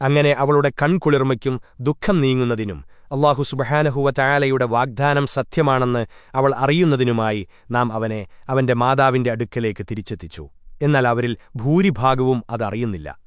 അങ്ങനെ അവളുടെ കൺകുളിർമയ്ക്കും ദുഃഖം നീങ്ങുന്നതിനും അള്ളാഹു സുബഹാനഹുവ ചായാലയുടെ വാഗ്ദാനം സത്യമാണെന്ന് അവൾ അറിയുന്നതിനുമായി നാം അവനെ അവന്റെ മാതാവിന്റെ അടുക്കലേക്ക് തിരിച്ചെത്തിച്ചു. എന്നാൽ അവരിൽ ഭൂരിഭാഗവും അതറിയുന്നില്ല.